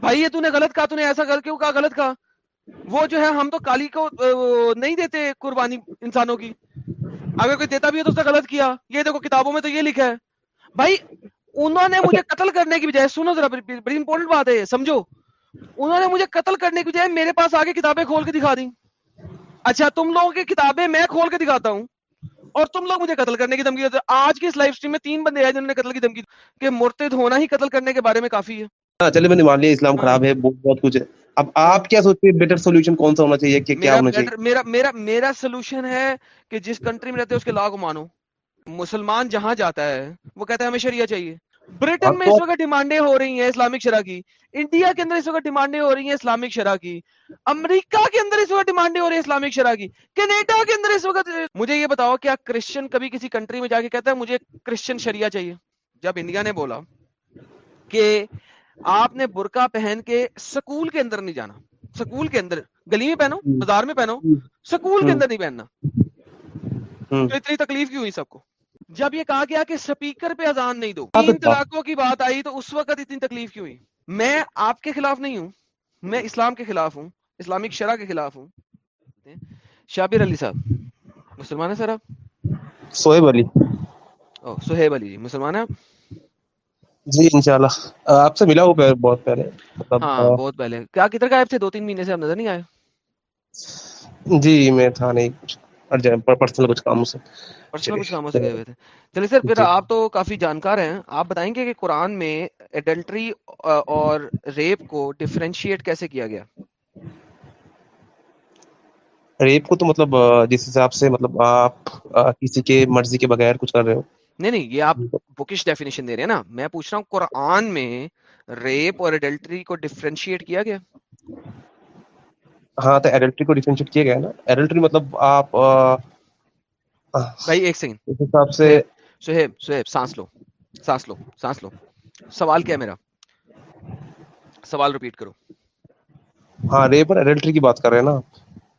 بھائی، یہ تو نے غلط کہا، تو نے ایسا غلط کیوں کہا؟ غلط کہا۔ وہ جو ہے، ہم تو کالی کو نہیں دیتے قربانی انسانوں کی۔ اگر کوئی دیتا بھی ہے تو اس نے غلط کیا۔ یہ دیکھو، کتابوں میں تو یہ لکھا ہے۔ بھائی، انہوں نے مجھے قتل کرنے کی بجائے، سنو ذرا، بڑی امپورٹنٹ بات ہے سمجھو۔ انہوں نے مجھے قتل کرنے کی بجائے میرے پاس آگے کتابیں کھول کے دکھا دی اچھا تم لوگوں کی کتابیں میں کھول کے دکھاتا ہوں۔ اور تم لوگ مجھے قتل کرنے کی دھمکی دیتے۔ آج کی اس لائف اسٹریم میں تین بندے ہیں جنہوں نے قتل کی دھمکی کہ مرتد ہونا ہی قتل کرنے کے بارے میں کافی ہے۔ ہاں، چلے میں نے مان لیا اسلام خراب ہے بہت کچھ ہے۔ اب آپ کیا سوچتے ہیں بیٹر سولوشن کون سا ہونا چاہیے؟ کہ کیا ہونا چاہیے؟ میرا میرا میرا سولوشن ہے کہ جس کنٹری میں رہتے ہیں اس کے لا کو مانو۔ مسلمان جہاں جاتا ہے وہ کہتا ہے ہمیں شریعہ چاہیے۔ برٹن میں اس وقت ڈیمانڈیں ہو رہی ہیں اسلامک شرح کی۔ انڈیا کے اندر اس وقت ڈیمانڈیں ہو رہی ہیں اسلامک شرح کی۔ امریکہ کے اندر اس وقت ڈیمانڈیں ہو رہی ہیں اسلامک شرح کی۔ کینیڈا کے اندر اس وقت مجھے یہ بتاؤ کیا کرسچن کبھی کسی کنٹری میں جا کے کہتا ہے مجھے کرسچن شریعہ چاہیے؟ جب انڈیا نے بولا کہ آپ نے برقع پہن کے سکول کے اندر نہیں جانا۔ سکول کے اندر۔ گلی میں پہنو بازار میں پہنو۔ سکول کے اندر نہیں پہننا۔ تو اتنی تکلیف کیوں ہوئی سب کو؟ جب یہ کہا گیا کہ سپیکر پہ اذان نہیں دو۔ تین طلاقوں کی بات آئی تو اس وقت اتنی تکلیف کیوں ہوئی؟ میں آپ کے خلاف نہیں ہوں۔ میں اسلام کے خلاف ہوں۔ اسلامک شرح کے خلاف ہوں۔ شابر علی صاحب مسلمان ہے سر آپ؟ سہیب علی۔ سہیب علی جی مسلمان ہے آپ؟ جی انشاءاللہ۔ آپ سے ملا ہوں بہت پہلے۔ مطلب، ہاں بہت پہلے۔ کیا کدھر کا تھے؟ دو تین مہینے سے آپ نظر نہیں آئے؟ جی میں تھا نہیں پرسنل کچھ کاموں سے۔ پرسنل کچھ کاموں سے گئے ہوئے تھے۔ چلیے سر پھر جی۔ آپ تو کافی جانکار ہیں۔ آپ بتائیں گے کہ قرآن میں ایڈلٹری اور ریپ کو ڈیفرینشیٹ کیسے کیا گیا؟ ریپ کو تو مطلب جس حساب سے مطلب آپ کسی کے مرضی کے بغیر کچھ کر رہے ہو۔ نہیں نہیں یہ آپ بکش ڈیفینیشن دے رہے ہیں نا۔ میں پوچھ رہا ہوں قرآن میں ریپ اور ایڈلٹری کو ڈیفرینشیٹ کیا گیا؟ ہاں تو ایڈلٹری کو ڈیفرینشیٹ کیا گیا نا۔ ایڈلٹری مطلب آپ بھائی ایک سیکنڈ اس حساب سے سہیب سہیب سانس لو سانس لو سانس لو۔ سوال کیا ہے میرا؟ سوال ریپیٹ کرو۔ ہاں ریپ اور ایڈلٹری کی بات کر رہے ہیں نا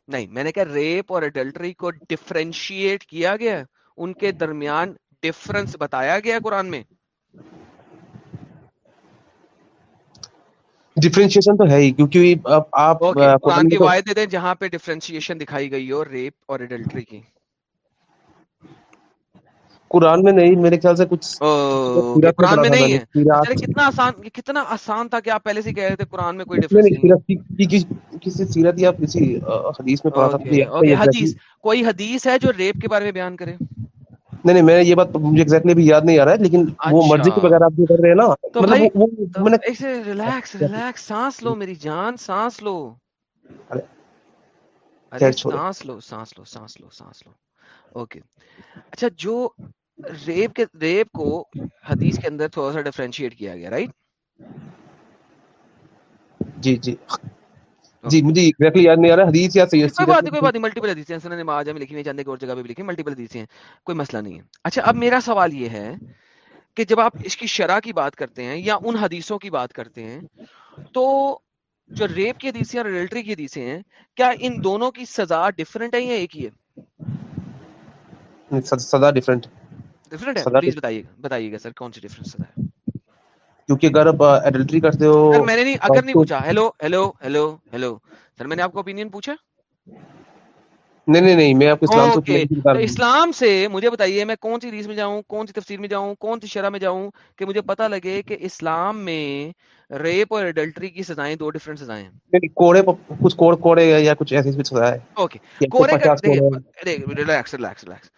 نہیں میں نے کہا ریپ اور ایڈلٹری کو ڈیفرینشیٹ کیا گیا؟ ان کے درمیان ڈفرنس بتایا گیا قرآن میں؟ ڈفرینشیشن تو ہے ہی کیونکہ آپ قرآن کی وائد دیں جہاں پہ ڈفرینشیشن دکھائی گئی ہو ریپ اور ایڈلٹری کی۔ قرآن میں نہیں میرے خیال سے کچھ قرآن میں نہیں ہے۔ کتنا آسان کتنا آسان تھا کہ آپ پہلے سے کہہ رہے تھے قرآن میں کوئی ڈفرینس کسی سیرت یا کسی حدیث میں پڑھا تھا حدیث کوئی حدیث ہے جو ریپ کے بارے میں بیان کرے؟ نہیں نہیں میں یہ بات مجھے ایگزیکٹلی بھی یاد نہیں آ رہا ہے لیکن وہ اچھا۔ مرضی کے بغیر آپ جو کر رہے ہیں نا مطلب ریلیکس ریلیکس سانس لو میری جان سانس لو۔ سانس لو سانس لو سانس لو سانس لو۔ اوکے اچھا جو ریپ کے ریپ کو حدیث کے اندر تھوڑا سا ڈیفرینشیٹ کیا گیا رائٹ جی جی۔ جی مجھے ایگزیکٹلی یاد نہیں آ رہا حدیث یا صحیح کوئی بات کوئی بات ملٹیپل حدیث ہیں۔ سنن ماجہ میں لکھی ہوئی چاندے کی اور جگہ پہ بھی لکھی ملٹیپل حدیث ہیں۔ کوئی مسئلہ نہیں ہے۔ اچھا اب میرا سوال یہ ہے کہ جب آپ اس کی شرح کی بات کرتے ہیں یا ان حدیثوں کی بات کرتے ہیں تو جو ریپ کی حدیثیں اور ریلٹری کی حدیثیں ہیں کیا ان دونوں کی سزا ڈیفرنٹ ہے یا ایک ہی ہے؟ سزا ڈیفرنٹ ڈیفرنٹ ہے؟ پلیز بتائیے بتائیے گا سر کون سی ڈیفرنٹ سزا ہے؟ کیونکہ اگر آپ ایڈلٹری کرتے ہو میں نے نہیں اگر نہیں پوچھا۔ Hello hello hello hello sir میں نے آپ کو اوپینین پوچھا؟ نہیں نہیں نہیں میں آپ کو اسلام سے اسلام سے مجھے بتائیے میں کون سی ریس میں جاؤں کون سی تفسیر میں جاؤں کون سی شرح میں جاؤں کہ مجھے پتہ لگے کہ اسلام میں ریپ اور ایڈلٹری کی سزائیں دو ڈیفرنٹ سزائیں ہیں؟ کوڑے کچھ کوڑ کوڑے یا کچھ ایسی سزا ہے اوکے کوڑے کا ریلیکس ریلیکس ریلیکس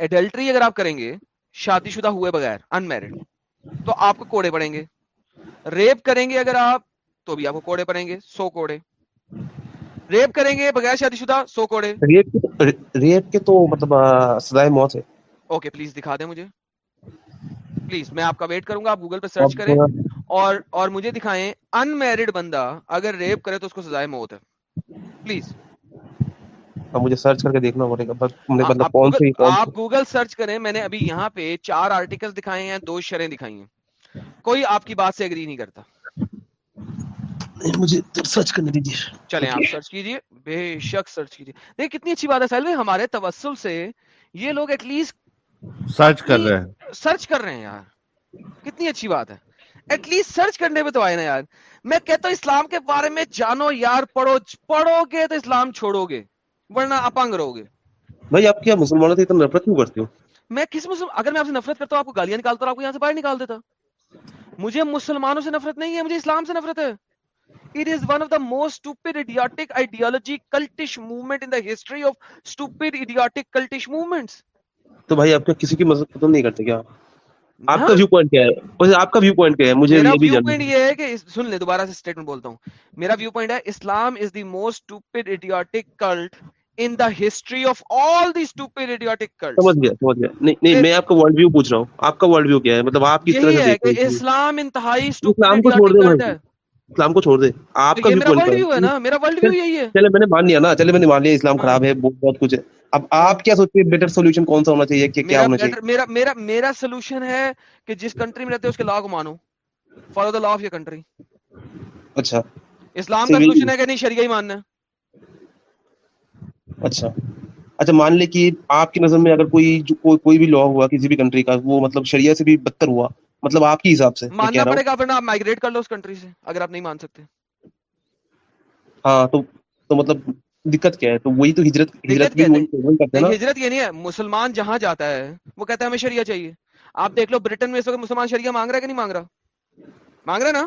ایڈلٹری اگر آپ کریں گے شادی شدہ ہوئے بغیر ان میرڈ تو آپ کو کوڑے پڑیں گے۔ ریپ کریں گے اگر آپ تو بھی آپ کو کوڑے پڑیں گے سو کوڑے۔ ریپ کریں گے بغیر شادی شدہ سو کوڑے۔ ریپ کے تو مطلب سزائے موت ہے۔ اوکے پلیز دکھا دیں مجھے۔ پلیز میں آپ کا ویٹ کروں گا آپ گوگل پہ سرچ کریں۔ اور اور مجھے دکھائیں ان میرڈ بندہ اگر ریپ کرے تو اس کو سزائے موت ہے۔ پلیز۔ مجھے سرچ کر کے دیکھنا پڑے گا آپ گوگل سرچ کریں میں نے ابھی یہاں پہ چار آرٹیکل دکھائے ہیں دو شرح دکھائی ہیں۔ کوئی آپ کی بات سے اگری نہیں کرتا۔ مجھے سرچ کرنے دیجیے۔ چلیں آپ سرچ کیجیے بے شک سرچ کیجیے۔ دیکھ کتنی اچھی بات ہے سیلوی ہمارے توسل سے یہ لوگ ایٹ لیسٹ سرچ کر رہے ہیں۔ سرچ کر رہے ہیں یار۔ کتنی اچھی بات ہے۔ ایٹ لیسٹ سرچ کرنے پہ تو آئے نا یار۔ میں کہتا ہوں اسلام کے بارے میں جانو یار پڑھو پڑھو گے تو اسلام چھوڑو گے ورنہ اپنگ رہو گے۔ بھائی آپ کیا مسلمانوں سے اتنا نفرت کیوں کرتے ہو؟ میں کس مسلم اگر میں آپ سے نفرت کرتا ہوں آپ کو گالیاں نکالتا ہوں آپ کو یہاں سے باہر نکال دیتا۔ مجھے مسلمانوں سے نفرت نہیں ہے مجھے اسلام سے نفرت ہے۔ It is one of the most stupid, idiotic ideology, cultish movement in the history of stupid, idiotic, cultish movements. تو بھائی آپ کا کسی کی مذہب ختم نہیں کرتے کیا؟ آپ کا ویو پوائنٹ کیا ہے؟ آپ کا ویو پوائنٹ کیا ہے؟ مجھے یہ بھی جاننا یہ ہے کہ سن لے دوبارہ سے اسٹیٹمنٹ بولتا ہوں۔ میرا ویو پوائنٹ ہے Islam is the most idiotic cult in the history of all the stupid idiotic cult سمجھ گیا سمجھ گیا۔ نہیں نہیں میں آپ کا ورلڈ ویو پوچھ رہا ہوں۔ آپ کا ورلڈ ویو کیا ہے؟ مطلب آپ کس طرح سے دیکھتے ہیں اسلام انتہائی اسلام اسٹوپڈ کو چھوڑ دے ہے۔ اسلام کو چھوڑ دے۔ آپ کا میرا ورلڈ ویو ہے نا میرا ورلڈ ویو یہی ہے۔ چلے میں نے مان لیا نا چلے میں نے مان لیا اسلام۔ خراب ہے بہت بہت کچھ ہے۔ اب آپ کیا سوچتے ہیں بیٹر سولوشن کون سا ہونا چاہیے کہ کیا ہونا چاہیے؟ میرا میرا میرا سولوشن ہے کہ جس کنٹری میں رہتے ہو اس کے لا کو مانو۔ Follow the law of your country اچھا۔ اسلام کا سولوشن ہے کہ نہیں شریعہ ہی ماننا۔ ہے اچھا۔ اچھا مان لے کہ آپ کی نظر میں اگر کوئی جو کوئی بھی لا ہوا کسی بھی کنٹری کا وہ مطلب شریعہ سے بھی بدتر ہوا مطلب آپ کے حساب سے ماننا پڑے گا ورنہ آپ مائگریٹ کر لو اس کنٹری سے اگر آپ نہیں مان سکتے۔ ہاں تو تو مطلب دقت کیا ہے؟ تو وہی تو ہجرت ہجرت بھی؟ وہی کرتے ہیں نا۔ ہجرت یہ نہیں ہے مسلمان جہاں جاتا ہے وہ کہتا ہے ہمیں شریعہ چاہیے۔ آپ دیکھ لو برٹن میں اس وقت مسلمان شریعہ مانگ رہا ہے کہ نہیں مانگ رہا؟ مانگ رہا نا؟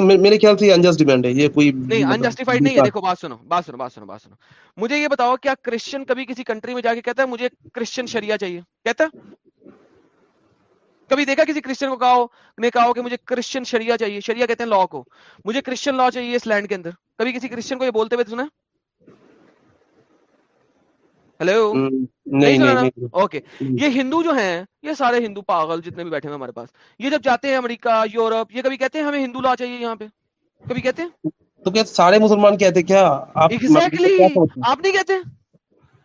میرے خیال سے انجسٹ ڈیمانڈ ہے یہ کوئی نہیں انجسٹیفائڈ نہیں ہے. دیکھو بات سنو بات سنو بات سنو بات سنو. مجھے یہ بتاؤ کیا کرسچن کبھی کسی کنٹری میں جا کے کہتا ہے مجھے کرسچن شریعہ چاہیے؟ کہتا ہے؟ کبھی دیکھا کسی کرسچن کو کہا نے کہا کہ مجھے کرسچن شریعہ چاہیے؟ شریعہ کہتے ہیں لا کو. مجھے کرسچن لا چاہیے اس لینڈ کے اندر. کبھی کسی کرسچن کو یہ بولتے ہوئے سنا ہم، نہیں اوکے یہ ہندو جو ہیں یہ سارے ہندو پاگل جتنے بھی بیٹھے ہیں ہمارے پاس یہ جب جاتے ہیں امریکہ یورپ یہ کبھی کہتے ہیں ہمیں ہندو لا چاہیے یہاں پہ؟ کبھی کہتے ہیں؟ تو کیا سارے مسلمان کہتے کیا؟ آپ ہیں؟ آپ نہیں کہتے؟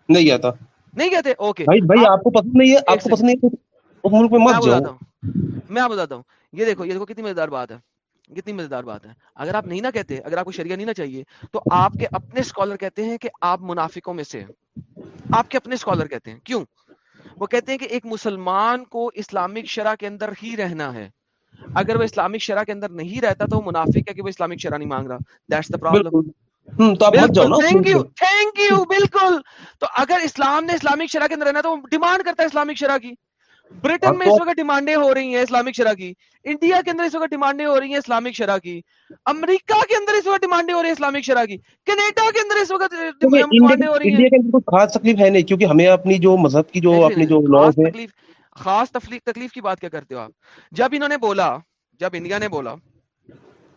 نہیں کیا تھا۔ نہیں کہتے؟ اوکے بھائی آپ کو پسند نہیں ہے آپ کو پسند نہیں میں مت بتاتا جاؤ۔ ہوں میں آپ بتاتا ہوں۔ یہ دیکھو یہ دیکھو کتنی مزیدار بات ہے کتنی مزیدار بات ہے۔ اگر آپ نہیں نہ کہتے اگر آپ کو شریعہ نہیں نہ چاہیے تو آپ کے اپنے اسکالر کہتے ہیں کہ آپ منافقوں میں سے ہیں۔ آپ کے اپنے اسکالر کہتے ہیں۔ کیوں؟ وہ کہتے ہیں کہ ایک مسلمان کو اسلامک شرح کے اندر ہی رہنا ہے۔ اگر وہ اسلامک شرح کے اندر نہیں رہتا تو وہ منافق ہے کہ وہ اسلامک شرح نہیں مانگ رہا۔ دیٹس دا پرابلم بالکل۔ تو تھینک یو تھینک یو بالکل اگر اسلام نے اسلامک شرح کے اندر رہنا تو وہ ڈیمانڈ کرتا ہے اسلامک شرح کی۔ برٹن میں اس وقت ڈیمانڈیں ہو رہی ہیں اسلامک شرح کی۔ انڈیا کے اندر اس وقت ڈیمانڈیں ہو رہی ہیں اسلامک شرح کی۔ امریکہ کے اندر اس وقت ڈیمانڈیں ہو رہی ہیں اسلامک شرح کی۔ کینیڈا کے اندر اس وقت انڈیا ڈیمانڈیں ہو رہی ہیں انڈیا کے اندر خاص تکلیف ہے نہیں کیونکہ ہمیں اپنی جو مذہب کی جو اپنی جو لاز تکلیف خاص تفلیق تکلیف کی بات کیا کرتے ہو آپ؟ جب انہوں نے بولا جب انڈیا نے بولا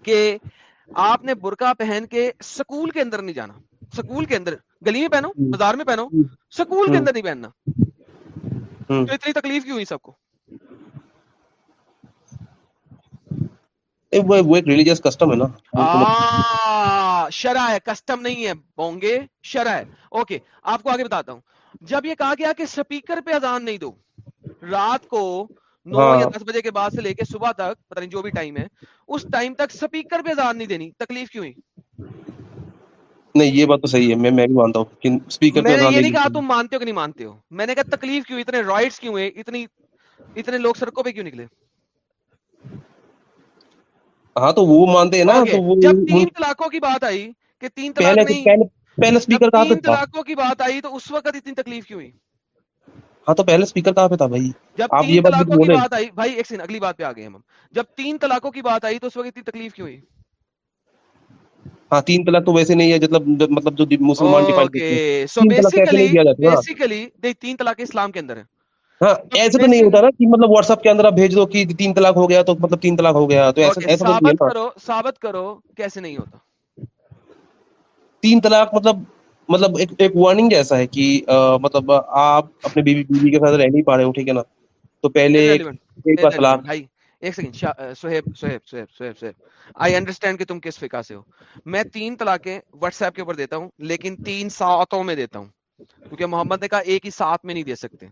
کہ آپ نے برقع پہن کے سکول کے اندر نہیں جانا سکول کے اندر گلی میں پہنو بازار میں پہنو سکول کے ہم، اندر نہیں پہننا۔ تو اتنی تکلیف کیوں ہوئی سب کو؟ وہ ایک ریلیجیس کسٹم ہے نا۔ شرع ہے کسٹم نہیں ہے بونگے شرع ہے۔ اوکے آپ کو آگے بتاتا ہوں۔ جب یہ کہا گیا کہ سپیکر پہ اذان نہیں دو رات کو نو ہاں۔ یا دس بجے کے بعد سے لے کے صبح تک پتہ نہیں جو بھی ٹائم ہے اس ٹائم تک سپیکر پہ اذان نہیں دینی۔ تکلیف کیوں ہوئی؟ نہیں یہ بات تو صحیح ہے میں میں بھی مانتا ہوں۔ کہ اسپیکر میں نے یہ نہیں کہا تم مانتے ہو کہ نہیں مانتے ہو۔ میں نے کہا تکلیف کیوں اتنے رائٹس کیوں ہوئے اتنی اتنے لوگ سڑکوں پہ کیوں نکلے؟ ہاں تو وہ مانتے ہیں نا تو وہ جب تین طلاقوں کی بات آئی کہ تین طلاق نہیں پہلے پہلے اسپیکر کہاں پہ تین تھا؟ طلاقوں کی بات آئی تو اس وقت اتنی تکلیف کیوں ہوئی؟ ہاں تو پہلے اسپیکر کہاں پہ تھا بھائی؟ جب آپ یہ بات بات آئی بھائی ایک سیکنڈ اگلی بات پہ آ گئے ہم۔ جب تین طلاقوں کی بات آئی تو اس وقت اتنی تکلیف کیوں ہوئی؟ ہاں تین طلاق تو ویسے نہیں ہے مطلب مطلب جو مسلمان ڈیفائن کرتے سو بیسیکلی بیسیکلی تین طلاق اسلام کے اندر ہے ہاں ایسے تو نہیں ہوتا نا کہ مطلب واٹس ایپ کے اندر آپ بھیج دو کہ تین طلاق ہو گیا تو مطلب تین طلاق ہو گیا تو ایسا ایسا نہیں ہے ثابت کرو ثابت کرو کیسے نہیں ہوتا۔ تین طلاق مطلب مطلب ایک ایک وارننگ جیسا ہے کہ مطلب آپ اپنے بیوی بیوی کے ساتھ رہ نہیں پا رہے ہو ٹھیک ہے نا؟ تو پہلے ایک بار طلاق۔ ایک second Suhaib Suhaib Suhaib Suhaib Suhaib. I understand کہ تم کس فقہ سے ہو۔ میں تین طلاقیں واٹس ایپ کے اوپر دیتا ہوں، لیکن تین ساتوں میں دیتا ہوں۔ کیونکہ محمد نے کہا ایک ہی ساتھ میں نہیں دے سکتے۔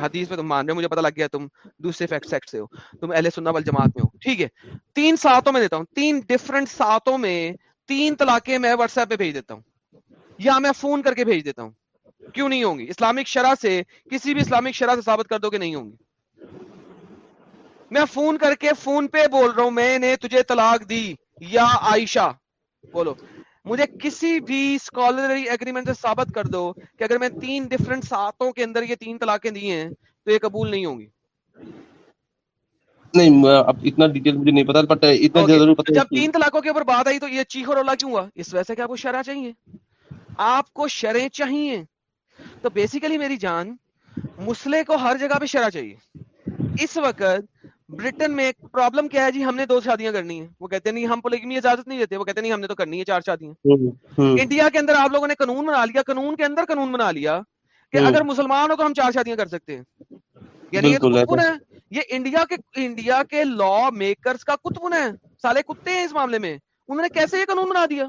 حدیث میں تم مان رہے ہو، مجھے پتا لگ گیا تم دوسرے فیکٹ سیکٹ سے ہو۔ تم اہل سننا وال جماعت میں ہو۔ ٹھیک ہے، تین ساتوں میں دیتا ہوں، تین ڈفرنٹ ساتوں میں تین طلاقیں میں واٹس ایپ پہ بھیج دیتا ہوں۔ یا میں فون کر کے بھیج دیتا ہوں۔ کیوں نہیں ہوں گی؟ اسلامک شرح سے کسی بھی اسلامک شرح سے ثابت کر دو کہ نہیں ہوں گی۔ میں فون کر کے فون پہ بول رہا ہوں میں نے تجھے طلاق دی یا عائشہ۔ بولو۔ مجھے کسی بھی اسکالری اگریمنٹ سے ثابت کر دو کہ اگر میں تین ڈفرنٹ ساتوں کے اندر یہ تین طلاقیں دی ہیں تو یہ قبول نہیں ہوں گی۔ نہیں اب اتنا ڈیٹیل مجھے نہیں پتا بٹ اتنا. ضرور پتا جب تین طلاقوں کے اوپر بات آئی تو یہ چیخ اور کیوں ہوا؟ اس وجہ سے کہ آپ کو شرح چاہیے۔ آپ کو شرح چاہیے۔ تو بیسیکلی میری جان مسئلے کو ہر جگہ پہ شرح چاہیے۔ اس وقت برٹن میں پرابلم کیا ہے؟ جی ہم نے دو شادیاں کرنی ہیں۔ وہ کہتے ہیں نہیں ہم پولیگمی اجازت نہیں دیتے۔ وہ کہتے ہیں نہیں ہم نے تو کرنی ہے چار شادیاں۔ انڈیا کے اندر آپ لوگوں نے قانون بنا لیا قانون کے اندر قانون بنا لیا کہ۔ اگر مسلمان ہو تو ہم چار شادیاں کر سکتے ہیں۔ یعنی یہ کتبن ہے۔ یہ انڈیا کے انڈیا کے لا میکرز کا کتبن ہے۔ سالے کتے ہیں اس معاملے میں۔ انہوں نے کیسے یہ قانون بنا دیا؟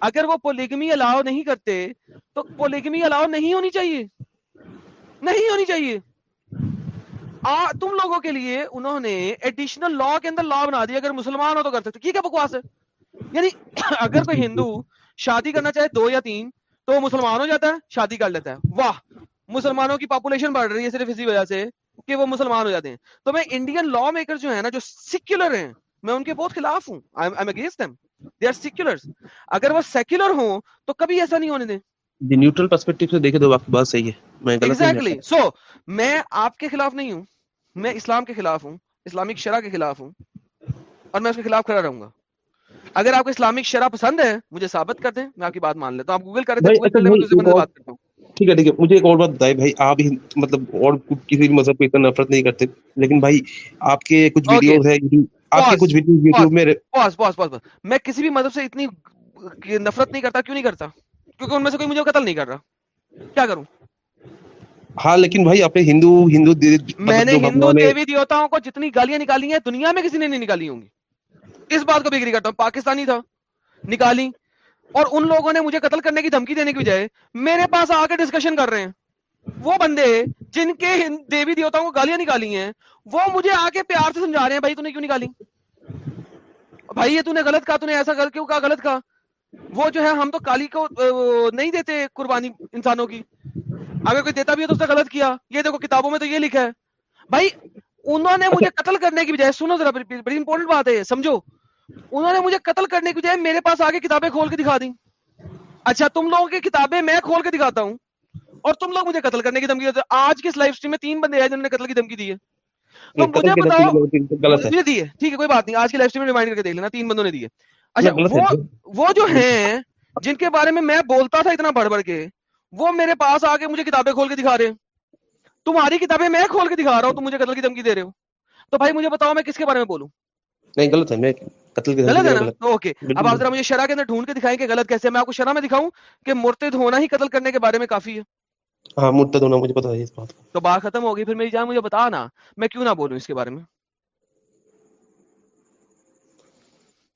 اگر وہ پولیگمی الاؤ نہیں کرتے تو پولیگمی الاؤ نہیں ہونی چاہیے۔ نہیں ہونی چاہیے۔ آ, تم لوگوں کے لیے انہوں نے ایڈیشنل لا کے اندر لا بنا دیا اگر مسلمان ہو تو کر سکتے۔ کیا بکواس ہے؟ یعنی اگر کوئی ہندو شادی کرنا چاہے دو یا تین تو وہ مسلمان ہو جاتا ہے شادی کر لیتا ہے۔ واہ! مسلمانوں کی پاپولیشن بڑھ رہی ہے صرف اسی وجہ سے کہ وہ مسلمان ہو جاتے ہیں۔ تو میں انڈین لا میکر جو ہے نا جو سیکولر ہیں میں ان کے بہت خلاف ہوں۔ دے آر سیکولر اگر وہ سیکولر ہوں تو کبھی ایسا نہیں ہونے دیں۔ جی نیوٹرل پرسپیکٹو سے دیکھے تو آپ کی بات صحیح ہے۔ میں غلط نہیں ایگزیکٹلی سو میں آپ کے خلاف نہیں ہوں میں اسلام کے خلاف ہوں اسلامک شرح کے خلاف ہوں اور میں اس کے خلاف کھڑا رہوں گا۔ اگر آپ کو اسلامک شرح پسند ہے مجھے ثابت کر دیں میں آپ کی بات مان لیتا ہوں۔ آپ گوگل کر ہوں۔ ٹھیک ہے ٹھیک ہے مجھے ایک اور بات بتائے بھائی آپ مطلب اور کسی بھی مذہب کو اتنا نفرت نہیں کرتے لیکن بھائی آپ کے کچھ. ویڈیوز ہے آپ کے. کچھ ویڈیوز یوٹیوب میں میں کسی بھی مذہب سے اتنی نفرت نہیں کرتا کیوں نہیں کرتا؟ کیونکہ ان میں سے کوئی مجھے قتل نہیں کر رہا۔ کیا کروں؟ ہاں لیکن بھائی آپ نے ہندو ہندو میں نے ہندو دیوی دیوتاؤں کو جتنی گالیاں نکالی ہیں دنیا میں کسی نے نہیں نکالی ہوں گی۔ اس بات کو بگڑی کرتا ہوں پاکستانی تھا نکالی۔ اور ان لوگوں نے مجھے قتل کرنے کی دھمکی دینے کی بجائے میرے پاس آ کے ڈسکشن کر رہے ہیں۔ وہ بندے جن کے دیوی دیوتاؤں کو گالیاں نکالی ہیں وہ مجھے آ کے پیار سے سمجھا رہے ہیں بھائی تو نے کیوں نکالی؟ بھائی یہ تو نے غلط کہا تو نے ایسا کیوں کہا؟ غلط کہا۔ وہ جو ہے ہم تو کالی کو نہیں دیتے قربانی انسانوں کی۔ اگر کوئی دیتا بھی ہے تو اس نے غلط کیا۔ یہ دیکھو کتابوں میں تو یہ لکھا ہے۔ بھائی انہوں نے مجھے قتل کرنے کی بجائے سنو ذرا بڑی امپورٹنٹ بات ہے یہ سمجھو۔ انہوں نے مجھے قتل کرنے کی بجائے میرے پاس آگے کتابیں کھول کے دکھا دی اچھا تم لوگوں کی کتابیں میں کھول کے دکھاتا ہوں اور تم لوگ مجھے قتل کرنے کی دھمکی دیتے۔ آج کی اس لائف اسٹریم میں تین بندے ہیں جنہوں نے قتل کی دھمکی دی ہے۔ تو مجھے بتاؤ مجھے دی ہے۔ ٹھیک ہے کوئی بات نہیں۔ آج کی لائف اسٹریم میں ریمائنڈ کر کے دیکھ لینا تین بندوں نے دی ہے۔ اچھا وہ جو ہیں جن کے بارے میں میں بولتا تھا اتنا بڑھ بڑھ کے وہ میرے پاس آ کے مجھے کتابیں کھول کے دکھا رہے ہیں۔ تمہاری کتابیں میں کھول کے دکھا رہا ہوں تم مجھے قتل کی دھمکی دے رہے ہو۔ تو بھائی مجھے بتاؤ میں کس کے بارے میں بولوں؟ نہیں غلط ہے میں قتل کی غلط ہے نا؟ اوکے اب آپ ذرا مجھے شرح کے اندر ڈھونڈ کے دکھائیں کہ غلط کیسے میں آپ کو شرح میں دکھاؤں کہ مرتد ہونا ہی قتل کرنے کے بارے میں کافی ہے۔ ہاں مرتد ہونا مجھے پتا ہے اس بات تو بات ختم ہو گئی پھر میری جان مجھے بتا نا میں کیوں نہ بولوں اس کے بارے میں؟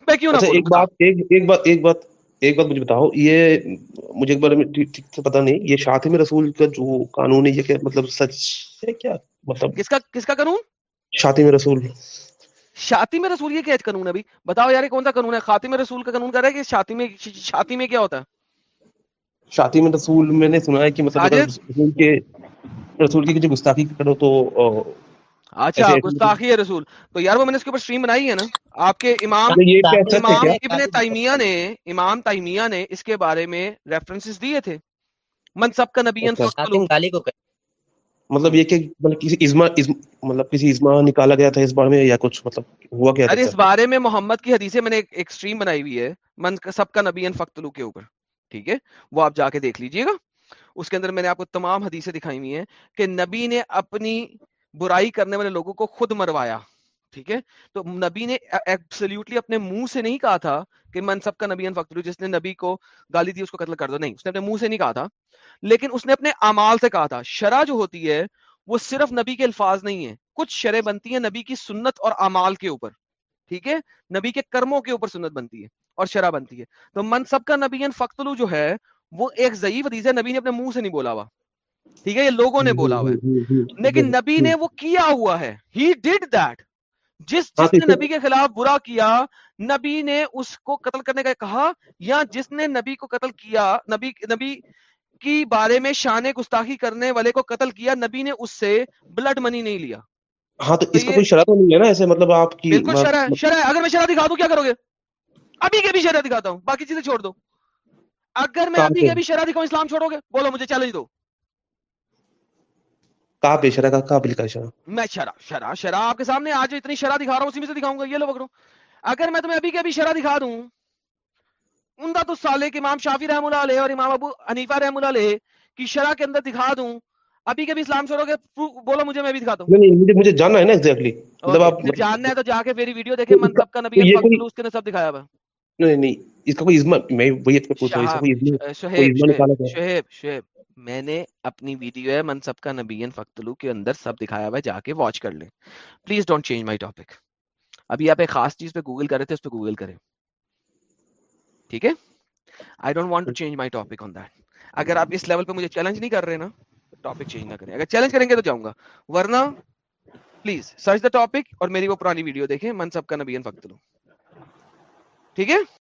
میں کیوں نہ اچھا ایک۔ بات ایک بات ایک بات ایک بات مجھے بتاؤ یہ مجھے ایک میں ٹھیک سے پتا نہیں یہ شاطم رسول کا جو قانون ہے یہ کیا مطلب سچ ہے کیا؟ مطلب کس کا کس کا قانون؟ شاطم رسول۔ میں رسول یہ کیا قانون ہے ابھی؟ بتاؤ یار کون سا قانون ہے؟ خاتم رسول کا قانون کر رہا ہے کہ میں شاتی میں کیا ہوتا ہے؟ شاطم رسول میں نے سنا ہے کہ مطلب؟ رسول کے رسول کی جو گستاخی کرو تو اچھا گستاخی ہے رسول۔ تو یار وہ میں نے اس کے اوپر سٹریم بنائی ہے نا۔ آپ کے امام امام ابن تیمیہ نے امام تیمیہ نے اس کے بارے میں ریفرنسز دیے تھے۔ منصب کا نبی مطلب یہ کہ مطلب کسی ازما ازم- مطلب کسی ازما نکالا گیا تھا اس بارے میں یا کچھ مطلب ہوا کیا ارے اس بارے میں محمد کی حدیثیں میں نے ایک ایک سٹریم بنائی ہوئی ہے۔ من سب کا نبی فختلو کے اوپر۔ ٹھیک ہے؟ وہ آپ جا کے دیکھ لیجیے گا۔ اس کے اندر میں نے آپ کو تمام حدیثیں دکھائی ہوئی ہیں کہ نبی نے اپنی برائی کرنے والے لوگوں کو خود مروایا، ٹھیک ہے؟ تو نبی نے ایبسلیوٹلی اپنے منہ سے نہیں کہا تھا کہ من سب کا نبی فختلو جس نے نبی کو گالی دی اس کو قتل کر دو، نہیں، اس نے اپنے منہ سے نہیں کہا تھا، لیکن اس نے اپنے اعمال سے کہا تھا۔ شرع جو ہوتی ہے وہ صرف نبی کے الفاظ نہیں ہے کچھ شرع بنتی ہیں نبی کی سنت اور اعمال کے اوپر، ٹھیک ہے؟ نبی کے کرموں کے اوپر سنت بنتی ہے اور شرع بنتی ہے۔ تو من سب کا نبی فختلو جو ہے وہ ایک ضعیف حدیث ہے، نبی نے اپنے منہ سے نہیں بولا ہوا۔ ٹھیک ہے یہ لوگوں نے بولا ہوا ہے۔ لیکن نبی نے وہ کیا ہوا ہے۔ ہی ڈیڈ دیٹ جس ہاں، جس نے نبی کے خلاف برا کیا نبی نے اس کو قتل کرنے کا کہا یا جس نے نبی کو قتل کیا نبی نبی کی بارے میں شان گستاخی کرنے والے کو قتل کیا نبی نے اس سے بلڈ منی نہیں لیا۔ ہاں تو اس کا کوئی شرح تو نہیں ہے نا ایسے؟ مطلب آپ کی بالکل شرح ہے شرح ہے۔ اگر میں شرح دکھا دوں کیا کرو گے؟ ابھی کے بھی شرح دکھاتا ہوں باقی چیزیں چھوڑ دو۔ اگر میں ابھی کے بھی شرح دکھاؤں اسلام چھوڑو گے؟ بولو مجھے چیلنج دو۔ کہاں پہ شرح کا پہ لکھا ہے شرح؟ میں شرح شرح شرح آپ کے سامنے آج اتنی شرح دکھا رہا ہوں اسی میں سے دکھاؤں گا یہ لو پکڑو۔ اگر میں تمہیں ابھی کے ابھی شرح دکھا دوں عمدہ تو سالے کے امام شافی رحم اللہ علیہ اور امام ابو حنیفہ رحم اللہ علیہ کی شرح کے اندر دکھا دوں۔ ابھی کبھی اسلام چھوڑو گے بولو مجھے میں بھی دکھاتا ہوں نہیں مجھے مجھے جاننا ہے نا ایگزیکٹلی مطلب آپ جاننا ہے تو جا کے میری ویڈیو دیکھیں من سب کا نبی فضل اس کے نے سب دکھایا ہوا نہیں نہیں اس کا کوئی ازما میں وہی پوچھ رہا ہوں اس کا کوئی ازما شہیب شہیب شہیب میں نے اپنی ویڈیو ہے منصب کا نبی فختلو کے اندر سب دکھایا ہوا ہے، جا کے واچ کر لیں۔ Please don't change my topic ابھی آپ ایک خاص چیز پہ گوگل کر رہے تھے، اس پہ گوگل کریں۔ ٹھیک ہے؟ I don't want to change my topic on that اگر آپ اس لیول پہ مجھے چیلنج نہیں کر رہے نا ٹاپک چینج نہ کریں۔ اگر چیلنج کریں گے تو جاؤں گا۔ ورنہ پلیز سرچ دا ٹاپک اور میری وہ پرانی ویڈیو دیکھیں، منصب کا نبی فختلو ٹھیک ہے؟